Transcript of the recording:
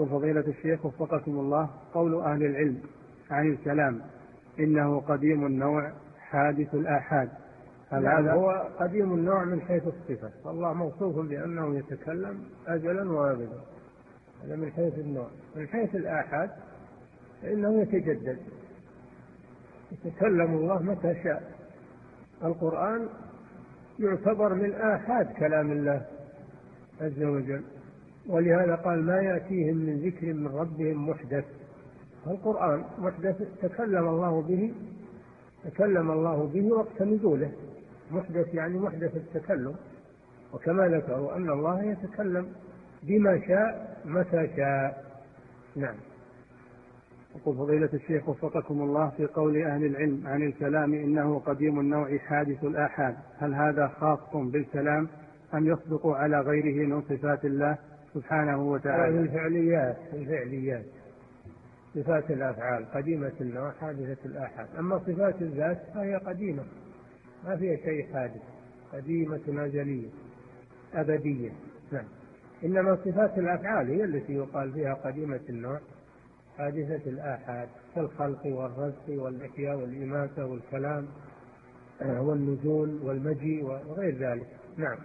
يقول فضيلة الشيخ وفقكم الله قول أهل العلم عن الكلام إنه قديم النوع حادث الآحاد. هل نعم هذا هو قديم النوع من حيث الصفة. فالله موصوف بأنه يتكلم أجلا وأبدا هذا من حيث النوع. من حيث الآحاد فإنه يتجدد. يتكلم الله متى شاء. القرآن يعتبر من آحاد كلام الله عز وجل. ولهذا قال ما يأتيهم من ذكر من ربهم محدث. القرآن محدث تكلم الله به تكلم الله به وقت نزوله محدث يعني محدث التكلم. وكما ذكروا أن الله يتكلم بما شاء متى شاء. نعم. يقول فضيلة الشيخ وفقكم الله في قول أهل العلم عن الكلام إنه قديم النوع حادث الآحاد. هل هذا خاص بالكلام أم يصدق على غيره من صفات الله؟ سبحانه وتعالى. الفعليات الفعليات. صفات الأفعال قديمة النوع حادثة الآحاد. أما صفات الذات فهي قديمة ما فيها شيء حادث. قديمة أزلية أبدية. نعم. إنما صفات الأفعال هي التي يقال فيها قديمة النوع حادثة الآحاد كالخلق والرزق والإحياء والإماتة والكلام والنزول والمجيء وغير ذلك. نعم.